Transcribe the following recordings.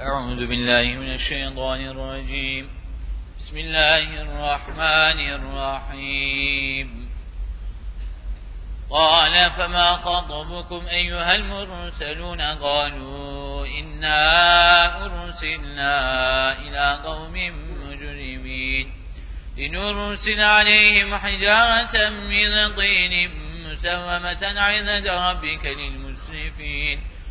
أعوذ بالله من الشيطان الرجيم. بسم الله الرحمن الرحيم. قال فما خطبكم أيها المرسلون؟ قالوا إنا أرسلنا إلى قوم مجرمين. لنرسل عليهم حجارة من طين مسومة عند ربك للمسرفين.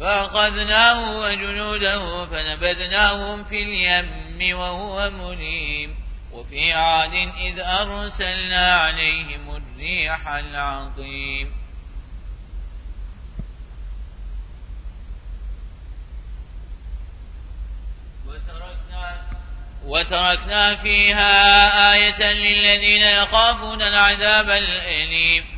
فأخذناه وجنوده فنبذناهم في اليم وهو مليم وفي عاد إذ أرسلنا عليهم الريح العظيم وتركنا, وتركنا فيها آية للذين يخافون العذاب الأليم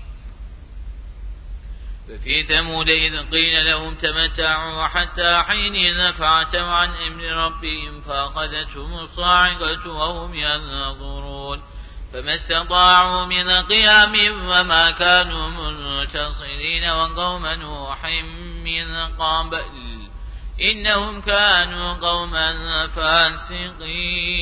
ففي ثمود إذ قيل لهم تمتعوا حتى حين نفعتم عن أمر ربهم فأخذتهم الصاعقة وهم ينظرون فما استطاعوا من قيام وما كانوا منتصرين وقوم نوح من قبل إنهم كانوا قوما فاسقين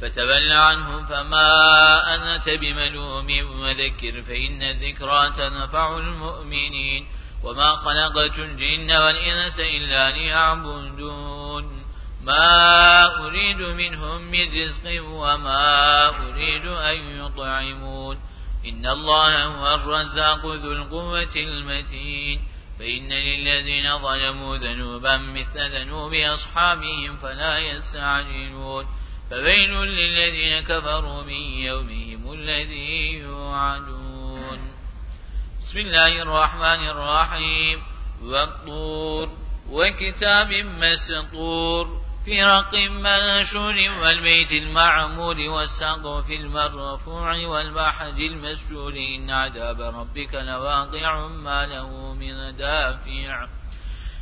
فتول عنهم فما أنت بملوم وذكر فإن الذكرى تنفع المؤمنين وما خلقت الجن والإنس إلا ليعبدون ما أريد منهم من رزق وما أريد أن يطعمون إن الله هو الرزاق ذو القوة المتين فإن للذين ظلموا ذنوبا مثل ذنوب أصحابهم فلا يستعجلون فويل للذين كفروا من يومهم الذي يوعدون. بسم الله الرحمن الرحيم. والطور وكتاب مسطور. في رق منشور والبيت المعمور والسقف المرفوع والبحر المسجور. إن عذاب ربك لواقع ما له من دافع.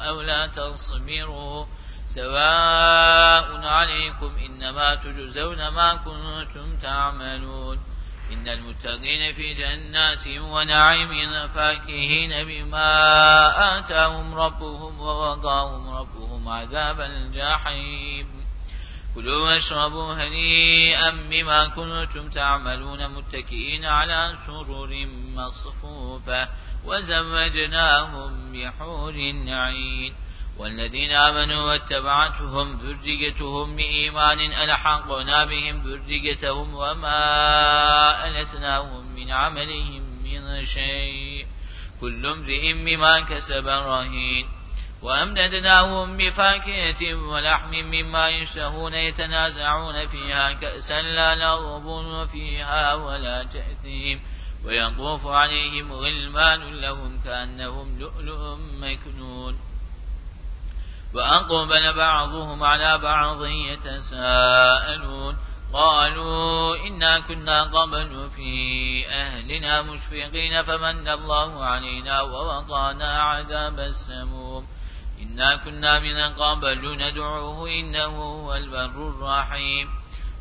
أو لا تصبروا سواء عليكم إنما تجزون ما كنتم تعملون. إن المتقين في جنات ونعيم فاكهين بما آتاهم ربهم ووضاهم ربهم عذاب الجحيم. كلوا واشربوا هنيئا بما كنتم تعملون. متكئين على سرر مصفوفة. وزوجناهم بحور عين والذين آمنوا واتبعتهم ذريتهم بإيمان ألحقنا بهم ذريتهم وما ألتناهم من عملهم من شيء كل امرئ بما كسب رهين وأمددناهم بفاكهة ولحم مما يشتهون يتنازعون فيها كأسا لا لغب فيها ولا تأثيم ويطوف عليهم غلمان لهم كأنهم لؤلؤ مكنون. وأقبل بعضهم على بعض يتساءلون. قالوا إنا كنا قبل في أهلنا مشفقين فمن الله علينا ووضعنا عذاب السموم. إنا كنا من قبل ندعوه إنه هو البر الرحيم.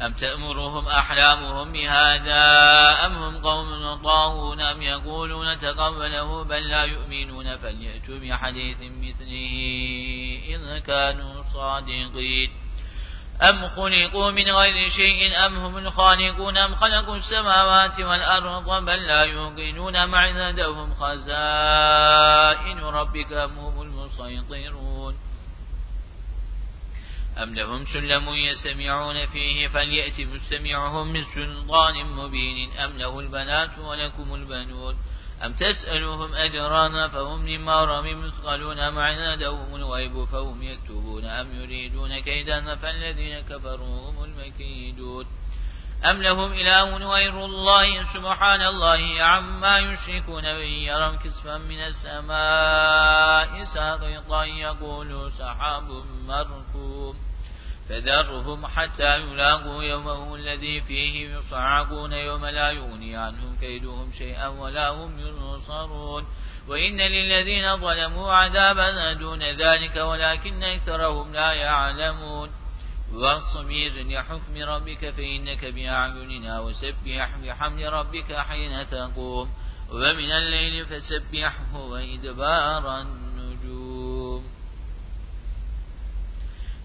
أم تأمرهم أحلامهم بهذا أم هم قوم طاغون أم يقولون تقبله بل لا يؤمنون فليأتوا بحديث مثله إذ كانوا صادقين أم خلقوا من غير شيء أم هم الخالقون أم خلقوا السماوات والأرض بل لا يوقنون معندهم خزائن ربك أم هم المسيطرون أم لهم سلم يستمعون فيه فليأت مستمعهم من سلطان مبين أم له البنات ولكم البنون أم تسألهم أجرا فهم من مغرم مثقلون أم عنادهم الغيب فهم يكتبون أم يريدون كيدا فالذين كفروا هم المكيدون أم لهم إله غير الله سبحان الله عما يشركون وإن يروا كسفا من السماء ساقطا يقول سحاب مركوب فذرهم حتى يلاقوا يومهم الذي فيه يصعقون يوم لا يغني عنهم كيدهم شيئا ولا هم ينصرون. وإن للذين ظلموا عذابا دون ذلك ولكن أكثرهم لا يعلمون. واصبر لحكم ربك فإنك بأعيننا وسبح بحمد ربك حين تقوم. ومن الليل فسبحه وإدبار النجوم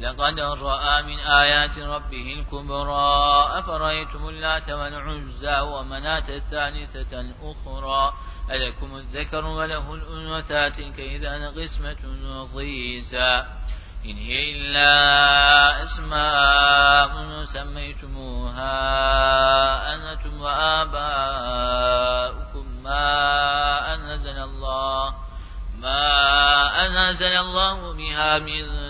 لقد رأى من آيات ربه الكبرى. أفرأيتم اللات والعزى ومناة الثالثة الأخرى؟ ألكم الذكر وله الأنوثى تلك إذا قسمة ضيزى. إن هي إلا أسماء سميتموها أنتم وآباؤكم ما أنزل الله ما أنزل الله بها من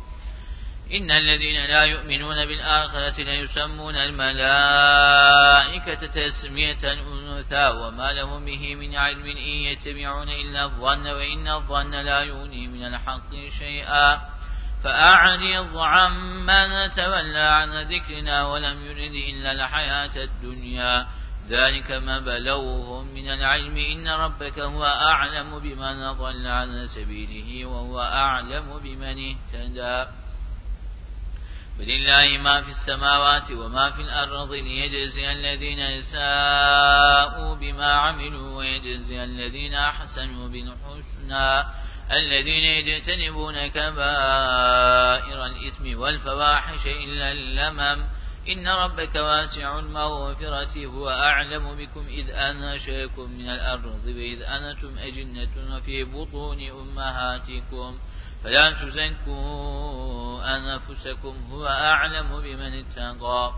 إن الذين لا يؤمنون بالآخرة ليسمون الملائكة تسمية أنثى وما لهم به من علم إن يتبعون إلا الظن وإن الظن لا يغني من الحق شيئا فأعرض عمن تولى عن ذكرنا ولم يرد إلا الحياة الدنيا ذلك ما بلوهم من العلم إن ربك هو أعلم بمن ضل عن سبيله وهو أعلم بمن اهتدى ولله ما في السماوات وما في الأرض ليجزي الذين يساءوا بما عملوا ويجزي الذين أحسنوا بالحسنى الذين يجتنبون كبائر الإثم والفواحش إلا اللمم إن ربك واسع المغفرة هو أعلم بكم إذ أنشأكم من الأرض وإذ أنتم أجنة في بطون أمهاتكم فلا تزكوا أنفسكم هو أعلم بمن اتقى.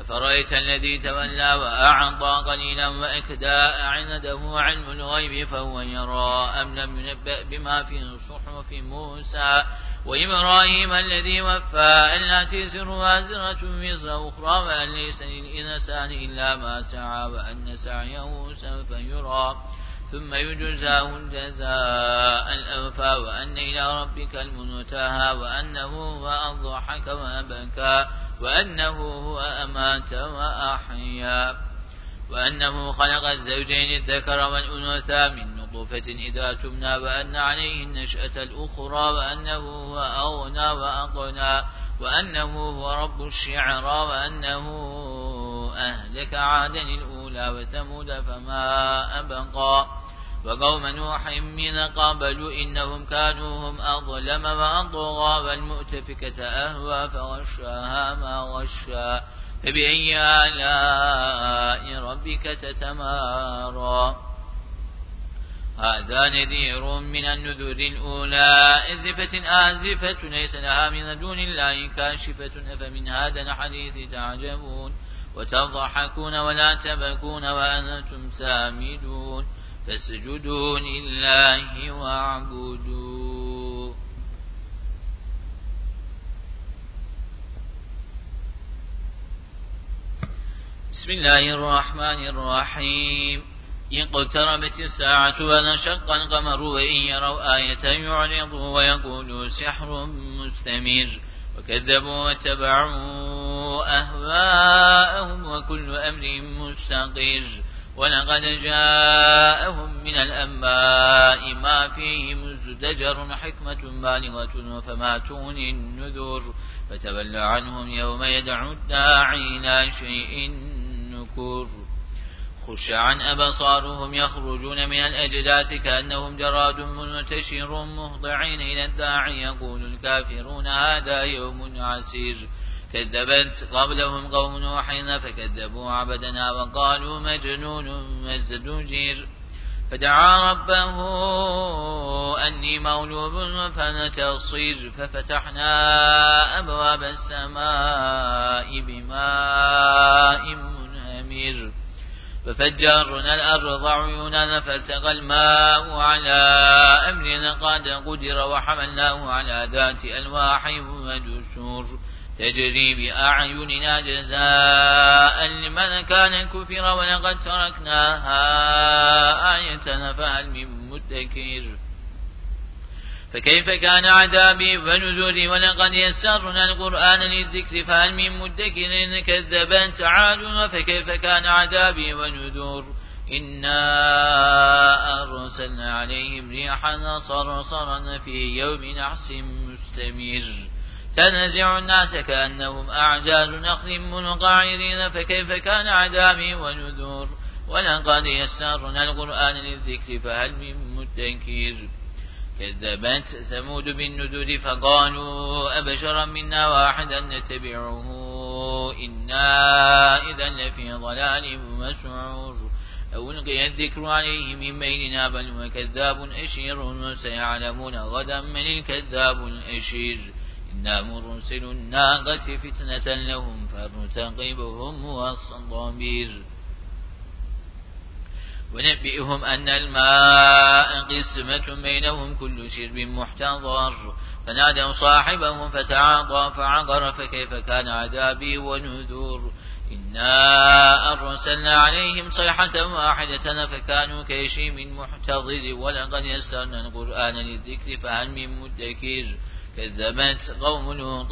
أفرأيت الذي تولى وأعطى قليلا وأكدى أعنده علم الغيب فهو يرى أم لم ينبأ بما في صحف موسى وإبراهيم الذي وفى أن لا تزر وأزرة وزر أخرى وأن ليس للإنسان إلا ما سعى وأن سعيه سوف يرى. ثم يجزاه الجزاء الأوفى وأن إلى ربك المنتهى وأنه هو أضحك وأبكى وأنه هو أمات وأحيا وأنه خلق الزوجين الذكر والأنثى من نطفة إذا تمنى وأن عليه النشأة الأخرى وأنه هو أغنى وأقنى وأنه هو رب الشعرى وأنه أهلك عادا الأولى وثمود فما أبقى وقوم نوح من قبل إنهم كانوا هم أظلم وأطغى والمؤتفكة أهوى فغشاها ما غشا فبأي آلاء ربك تتمارى؟ هذا نذير من النذور الأولى. أزفة آزفة ليس لها من دون الله كاشفة أفمن هذا الحديث تعجبون؟ وتضحكون ولا تبكون وأنتم سامدون. فاسجدوا لله واعبدوا. بسم الله الرحمن الرحيم. اقتربت الساعة ونشق القمر وإن يروا آية يعرضوا ويقولوا سحر مستمر. وكذبوا واتبعوا أهواءهم وكل أمر مستقر. ولقد جاءهم من الأنباء ما فيه مزدجر حكمة بالغة فما النذر فتول عنهم يوم يدعو الداعي إلى شيء نكر خش عن أبصارهم يخرجون من الأجداث كأنهم جراد منتشر مهضعين إلى الداعي يقول الكافرون هذا يوم عسير كذبت قبلهم قوم نوح فكذبوا عبدنا وقالوا مجنون مزدجير فدعا ربه أني مغلوب فنتصير ففتحنا أبواب السماء بماء منهمر ففجرنا الأرض عيونا فالتقى الماء على أمر قد قدر وحملناه على ذات ألواح ودسور. تجري بأعيننا جزاء لمن كان كفر ولقد تركناها آية فهل من مدكر. فكيف كان عذابي ونذري ولقد يسرنا القرآن للذكر فهل من مدكر كذبت عاد فكيف كان عذابي ونذر؟ إنا أرسلنا عليهم ريحا صرصرا في يوم نحس مستمر. تنزع الناس كأنهم أعجاز نخل منقعرين فكيف كان عذابي ونذور؟ ولقد يسرنا القرآن للذكر فهل من مدكر؟ كذبت ثمود بالنذر فقالوا أبشرا منا واحدا نتبعه إنا إذا لفي ضلال مسعور. أو ألقي الذكر عليه من بيننا بل هو كذاب أشير سيعلمون غدا من الكذاب الأشير. إنا مرسل الناقة فتنة لهم فارتقبهم والصبير ونبئهم أن الماء قسمة بينهم كل شرب محتضر فنادوا صاحبهم فتعاطى فعقر فكيف كان عذابي ونذور إنا أرسلنا عليهم صيحة واحدة فكانوا كيشيم محتضر ولقد يسرنا القرآن للذكر فهل من مدكير كذبت قوم لوط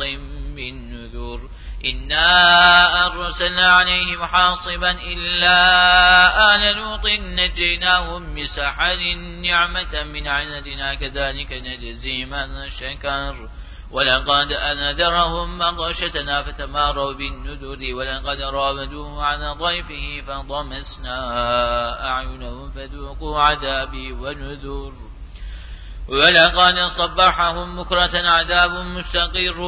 بالنذور إنا أرسلنا عليهم حاصبا إلا آل لوط نجيناهم بسحر نعمة من عندنا كذلك نجزي من شكر. ولقد أنذرهم بطشتنا فتماروا بالنذر ولقد راودوه عن ضيفه فضمسنا أعينهم فذوقوا عذابي ونذر. ولقد صبحهم بكرة عذاب مستقر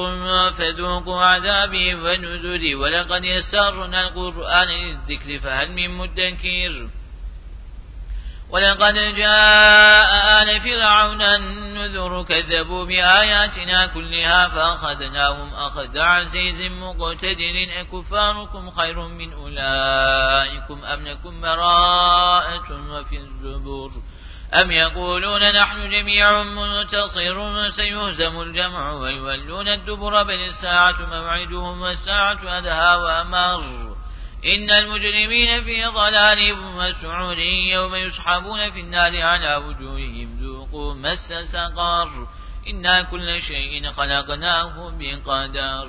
فذوقوا عذابي ونذر ولقد يسرنا القرآن للذكر فهل من مدكر؟ ولقد جاء آل فرعون النذر كذبوا بآياتنا كلها فأخذناهم أخذ عزيز مقتدر. أكفاركم خير من أولئكم أم لكم براءة وفي الزبور؟ أم يقولون نحن جميع منتصر سيهزم الجمع ويولون الدبر بل الساعة موعدهم والساعة أدهى وأمر. إن المجرمين في ضلال وسعور يوم يسحبون في النار على وجوههم ذوقوا مس سقر. إنا كل شيء خلقناه بقدر.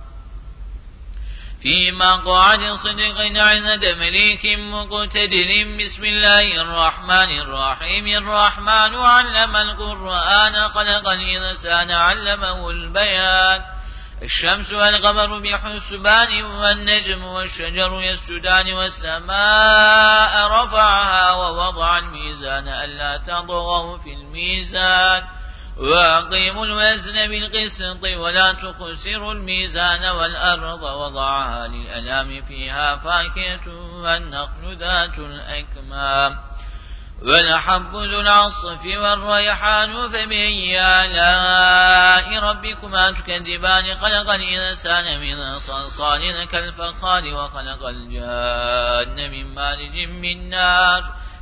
في مقعد صدق عند مليك مقتدر. بسم الله الرحمن الرحيم. الرحمن علم القرآن خلق الإنسان علمه البيان. الشمس والقمر بحسبان والنجم والشجر يسجدان والسماء رفعها ووضع الميزان ألا تضغوا في الميزان. وأقيموا الوزن بالقسط ولا تخسروا الميزان والأرض وضعها للألام فيها فاكهة والنخل ذات الأكمام. ولحب ذو العصف والريحان فبأي آلاء ربكما تكذبان؟ خلق الإنسان من صلصال كالفخار وخلق الجان من مارج من نار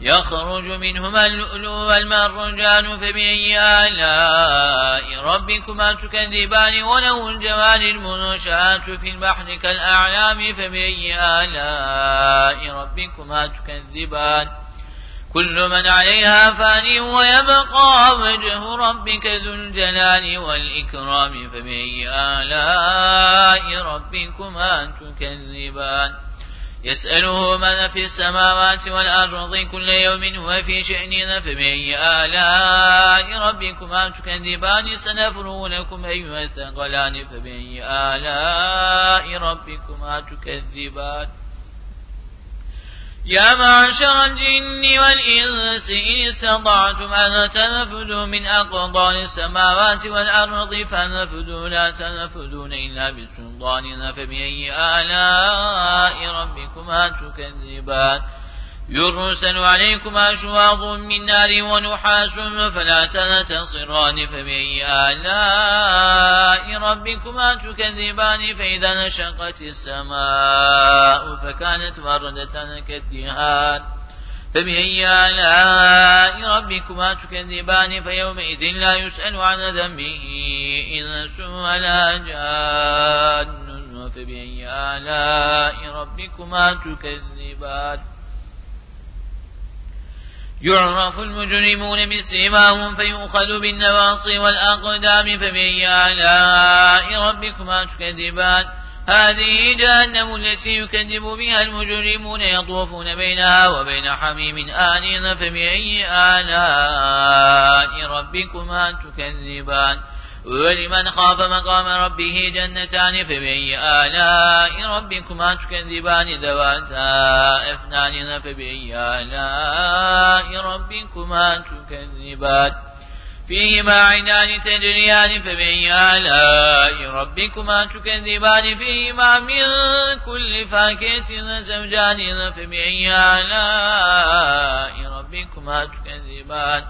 يخرج منهما اللؤلؤ والمرجان فبأي آلاء ربكما تكذبان وله الجوال المنشآت في البحر كالأعلام فبأي آلاء ربكما تكذبان كل من عليها فاني ويبقى وجه ربك ذو الجلال والإكرام فبأي آلاء ربكما تكذبان يسأله من في السماوات والأرض كل يوم هو في شأن فبأي آلاء ربكما تكذبان سنفرغ لكم أيها الثقلان فبأي آلاء ربكما تكذبان. يا معشر الجن والإنس إن استطعتم أن تنفذوا من أقضان السماوات والأرض فانفذوا لا تنفذون إلا بسلطان فبأي آلاء ربكما تكذبان. يرسل عليكما شواظ من نار ونحاس فلا تنتصران فبأي آلاء ربكما تكذبان؟ فإذا نشقت السماء فكانت وردة كالدهان فبأي آلاء ربكما تكذبان؟ فيومئذ لا يسأل عن ذنبه إنس ولا جان فبأي آلاء ربكما تكذبان؟ يعرف المجرمون بسيماهم فيؤخذ بالنواصي والأقدام فبأي آلاء ربكما تكذبان هذه جهنم التي يكذب بها المجرمون يطوفون بينها وبين حميم آنين فبأي آلاء ربكما تكذبان. ولمن خاف مقام ربه جنتان فبأي آلاء ربكما تكذبان ذواتا أفنان فبأي آلاء ربكما تكذبان فيهما عينان تجريان فبأي آلاء ربكما تكذبان فيهما من كل فاكهة زوجان فبأي آلاء ربكما تكذبان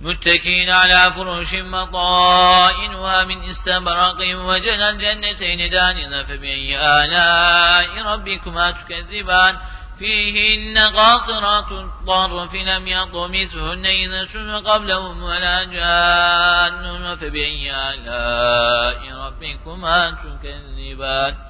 متكين على فرش مطائنها من استبرق وجنى الجنتين دان فبأي آلاء ربكما تكذبان؟ فيهن قاصرات الطرف لم يطمثهن إنس قبلهم ولا جان فبأي آلاء ربكما تكذبان؟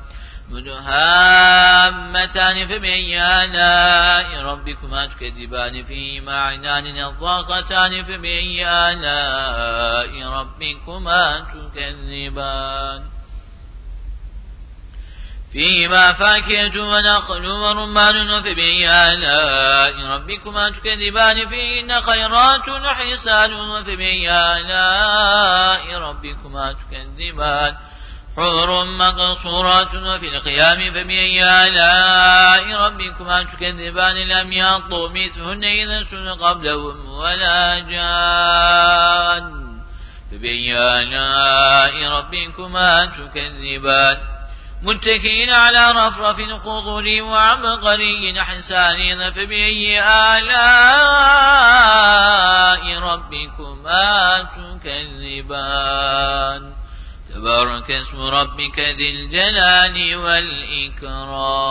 مدهامتان فبأي آلاء ربكما تكذبان فيهما عينان نضاقتان فبأي آلاء ربكما تكذبان. فيهما فاكهة ونخل ورمان وفبأي آلاء ربكما تكذبان فيهن خيرات حسان وفبأي آلاء ربكما تكذبان. حور مقصورات وفي الخيام فبأي آلاء ربكما تكذبان لم يطمثهن إذا قبلهم ولا جان. فبأي آلاء ربكما تكذبان. متكئين على رفرف خضر وعبقري حسانين. فبأي آلاء ربكما تكذبان. تبارك اسم ربك ذي الجلال والإكرام.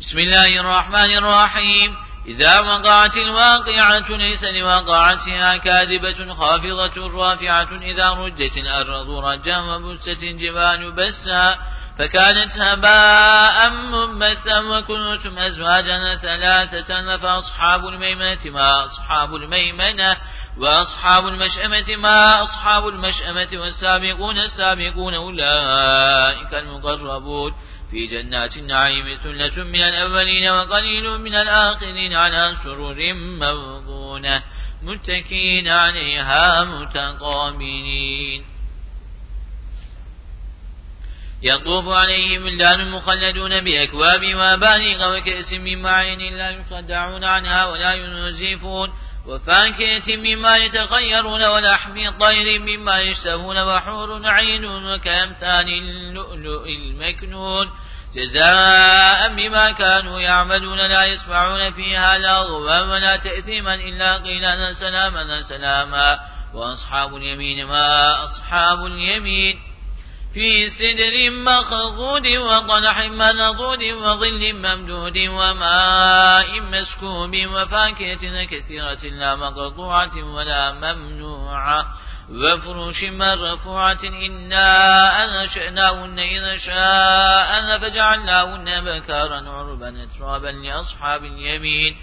بسم الله الرحمن الرحيم. إذا وقعت الواقعة ليس لوقعتها كاذبة خافضة رافعة. إذا رجت الأرض رجا وبست الجبال بسا. فكانت هباء منبثا وكنتم أزواجا ثلاثة فأصحاب الميمنة ما أصحاب الميمنة وأصحاب المشأمة ما أصحاب المشأمة والسابقون السابقون أولئك المقربون. في جنات النعيم ثلة من الأولين وقليل من الآخرين على سرر موضونة متكين عليها متقابلين. يطوف عليهم ولدان مخلدون بأكواب وأبانيق وكأس من معين لا يصدعون عنها ولا ينزفون وفاكهة مما يتخيرون ولحم طير مما يشتهون وحور عين وكأمثال اللؤلؤ المكنون جزاء بما كانوا يعملون لا يسمعون فيها لغوا ولا تأثيما إلا قيلا سلاما سلاما وأصحاب اليمين ما أصحاب اليمين في سدر مخضود وطلح منضود وظل ممدود وماء مسكوب وفاكهة كثيرة لا مقطوعة ولا ممنوعة وفروش مرفوعة إنا أنشأناهن إذا شاء فجعلناهن بكارا عربا اترابا لأصحاب اليمين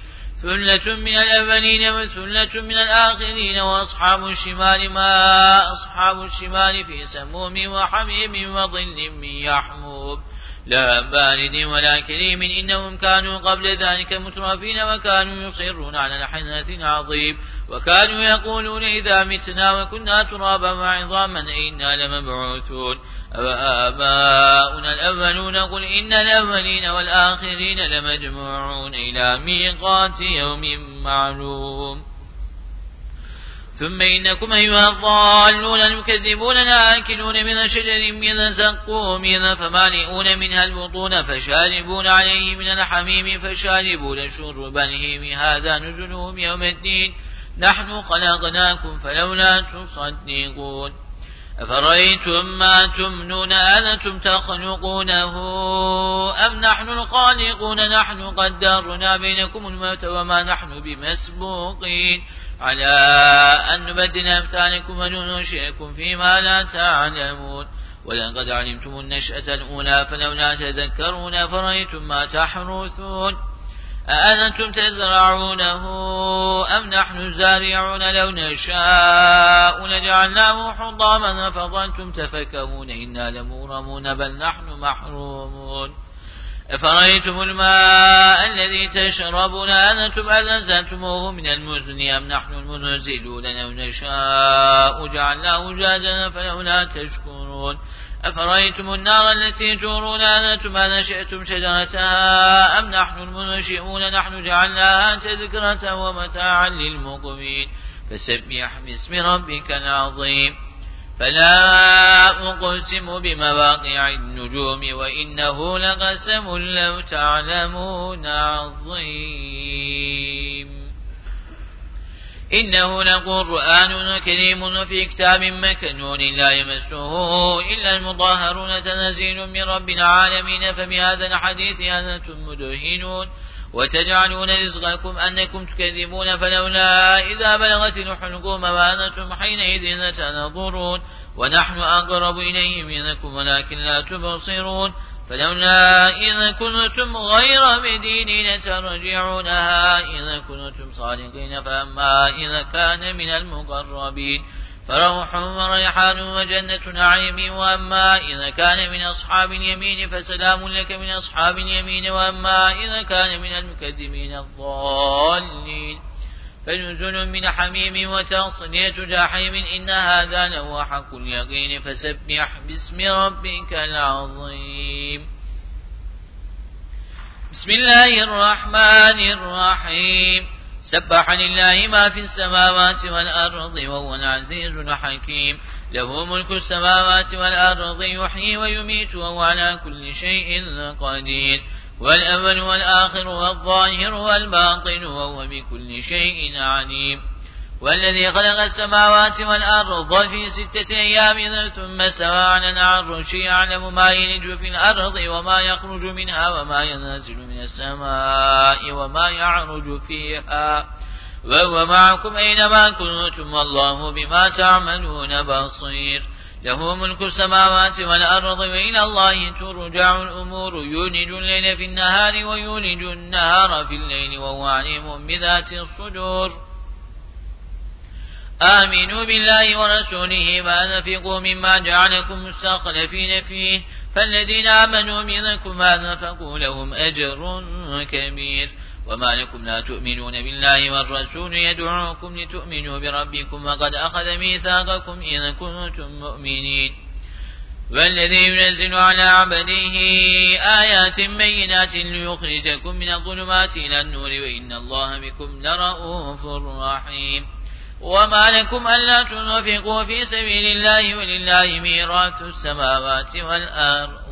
ثلة من الأولين وثلة من الآخرين وأصحاب الشمال ما أصحاب الشمال في سموم وحميم وظل من يحموم لا بارد ولا كريم إنهم كانوا قبل ذلك مترفين وكانوا يصرون على الحنث عظيم وكانوا يقولون إذا متنا وكنا ترابا وعظاما إنا لمبعوثون وآباؤنا الأولون قل إن الأولين والآخرين لمجموعون إلى ميقات يوم معلوم. ثم إنكم أيها الضالون المكذبون لآكلون من شجر من زقوم فمالئون منها البطون فشاربون عليه من الحميم فشاربون شرب الهيم. هذا نزلهم يوم الدين. نحن خلقناكم فلولا تصدقون. أفرأيتم ما تمنون أنتم تخلقونه أم نحن الخالقون؟ نحن قدرنا بينكم الموت وما نحن بمسبوقين. على أن نبدل أمثالكم وننشئكم فيما لا تعلمون. ولقد علمتم النشأة الأولى فلولا تذكرون فرأيتم ما تحرثون. أأنتم تزرعونه أم نحن الزارعون لو نشاء لجعلناه حطاما فظلتم تفكهون إنا لمورمون بل نحن محرومون أفرأيتم الماء الذي تشربون أنتم أنزلتموه من المزن أم نحن المنزلون لو نشاء جعلناه جاجا فلولا تشكرون أفرأيتم النار التي تورون أنتم أنشأتم شجرتها أم نحن المنشئون نحن جعلناها تذكرة ومتاعا للمقوين فسبح باسم ربك العظيم فلا أقسم بمواقع النجوم وإنه لقسم لو تعلمون عظيم إنه لقرآن كريم في كتاب مكنون لا يمسه إلا المطهرون تنزيل من رب العالمين فبهذا الحديث أنتم مدهنون وتجعلون رزقكم أنكم تكذبون فلولا إذا بلغت الحلقوم وأنتم حينئذ تنظرون ونحن أقرب إليه منكم ولكن لا تبصرون فلولا إذا كنتم غير مدينين ترجعونها إذا كنتم صادقين فأما إذا كان من المقربين. فروح وريحان وجنة نعيم وأما إذا كان من أصحاب اليمين فسلام لك من أصحاب اليمين وأما إذا كان من المكذبين الضالين. فنزل من حميم وتصلية جحيم إن هذا لهو حق اليقين فسبح باسم ربك العظيم. بسم الله الرحمن الرحيم. سبح لله ما في السماوات والأرض وهو العزيز الحكيم. له ملك السماوات والأرض يحيي ويميت وهو على كل شيء قدير. والأول والآخر والظاهر والباطن وهو بكل شيء عليم. والذي خلق السماوات والأرض في ستة أيام ثم استوى على العرش يعلم ما يلج في الأرض وما يخرج منها وما ينزل من السماء وما يعرج فيها. وهو معكم أينما كنتم والله بما تعملون بصير. له ملك السماوات والأرض وإلى الله ترجع الأمور. يولج الليل في النهار ويولج النهار في الليل وهو عليم بذات الصدور. آمنوا بالله ورسوله وأنفقوا مما جعلكم مستخلفين فيه. فالذين آمنوا منكم وأنفقوا لهم أجر كبير. وما لكم لا تؤمنون بالله والرسول يدعوكم لتؤمنوا بربكم وقد أخذ ميثاقكم إذا كنتم مؤمنين. والذي ينزل على عبده آيات بينات ليخرجكم من الظلمات إلى النور وإن الله بكم لرؤوف رحيم. وما لكم ألا تنفقوا في سبيل الله ولله ميراث السماوات والأرض.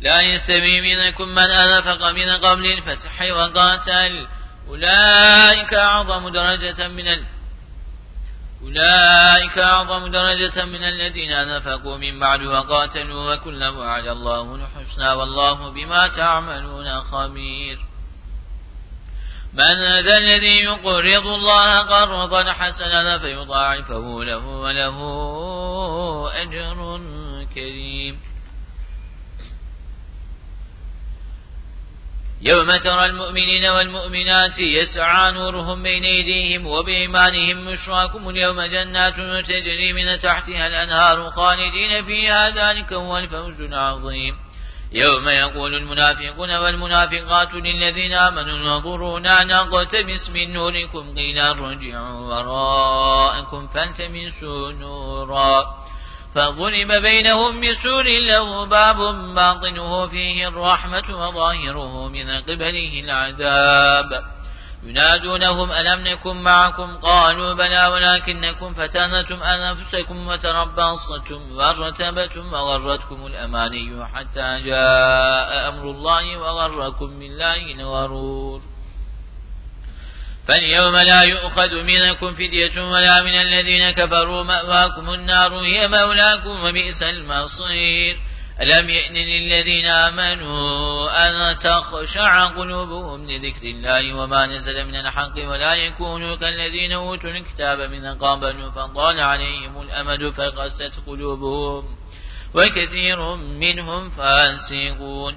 لا يستوي منكم من أنفق من قبل الفتح وقاتل. أولئك أعظم درجة من ال... أولئك أعظم درجة من الذين أنفقوا من بعد وقاتلوا وكل وعد الله الحسنى والله بما تعملون خبير. من ذا الذي يقرض الله قرضا حسنا فيضاعفه له وله أجر كريم. يوم ترى المؤمنين والمؤمنات يسعى نورهم بين أيديهم وبإيمانهم مشراكم اليوم جنات تجري من تحتها الأنهار خالدين فيها ذلك هو الفوز العظيم. يوم يقول المنافقون والمنافقات للذين آمنوا نظرونا نقتبس من نوركم قيل ارجعوا وراءكم فالتمسوا نورا. فضرب بينهم بسور له باب باطنه فيه الرحمة وظاهره من قبله العذاب ينادونهم ألم نكن معكم قالوا بلى ولكنكم فتنتم أنفسكم وتربصتم وارتبتم وغرتكم الأماني حتى جاء أمر الله وغركم بالله الغرور فاليوم لا يؤخذ منكم فدية ولا من الذين كفروا مأواكم النار هي مولاكم وبئس المصير. ألم يئن للذين آمنوا أن تخشع قلوبهم لذكر الله وما نزل من الحق ولا يكونوا كالذين أوتوا الكتاب من قبل فضال عليهم الأمد فقست قلوبهم وكثير منهم فاسقون.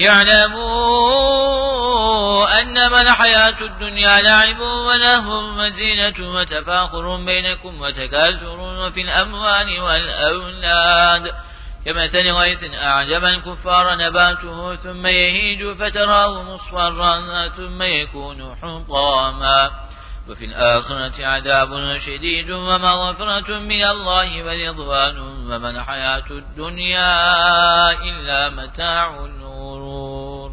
اعلموا أنما الحياة الدنيا لعب ولهم وزينة وتفاخر بينكم وتكاثر في الأموال والأولاد. كمثل غيث أعجب الكفار نباته ثم يهيج فتراه مصفرا ثم يكون حطاما. وفي الآخرة عذاب شديد ومغفرة من الله ورضوان. وما الحياة الدنيا إلا متاع الغرور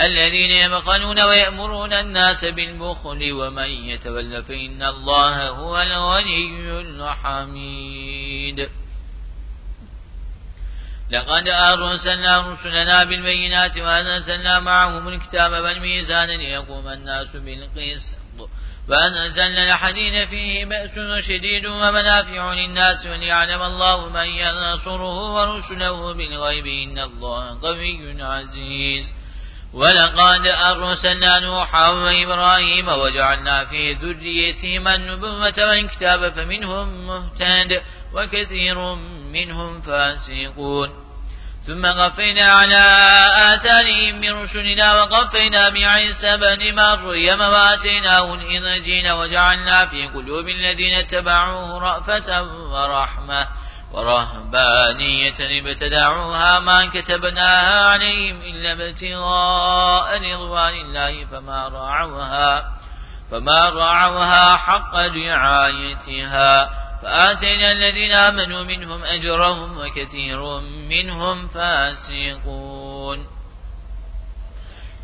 الذين يبخلون ويأمرون الناس بالبخل ومن يتول فإن الله هو الغني الحميد. لقد أرسلنا رسلنا بالبينات وأنزلنا معهم الكتاب والميزان ليقوم الناس بالقسط. وأنزلنا الحديد فيه بأس شديد ومنافع للناس وليعلم الله من ينصره ورسله بالغيب إن الله قوي عزيز. ولقد أرسلنا نوحا وإبراهيم وجعلنا في ذريتهما النبوة والكتاب فمنهم مهتد وكثير منهم فاسقون. ثم قفينا على آثارهم برسلنا وقفينا بعيسى بن مريم وآتيناه الإنجيل وجعلنا في قلوب الذين اتبعوه رأفة ورحمة. ورهبانية ابتدعوها ما كتبناها عليهم إلا ابتغاء رضوان الله فما رعوها فما رعوها حق رعايتها. فآتينا الذين آمنوا منهم أجرهم وكثير منهم فاسقون.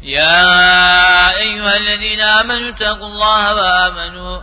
يا أيها الذين آمنوا اتقوا الله وآمنوا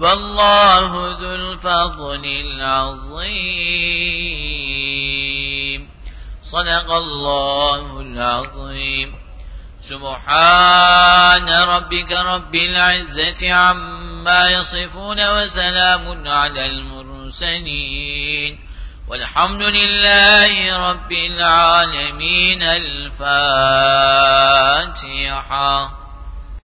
والله ذو الفضل العظيم. صدق الله العظيم. سبحان ربك رب العزة عما يصفون وسلام على المرسلين. والحمد لله رب العالمين. الفاتحة.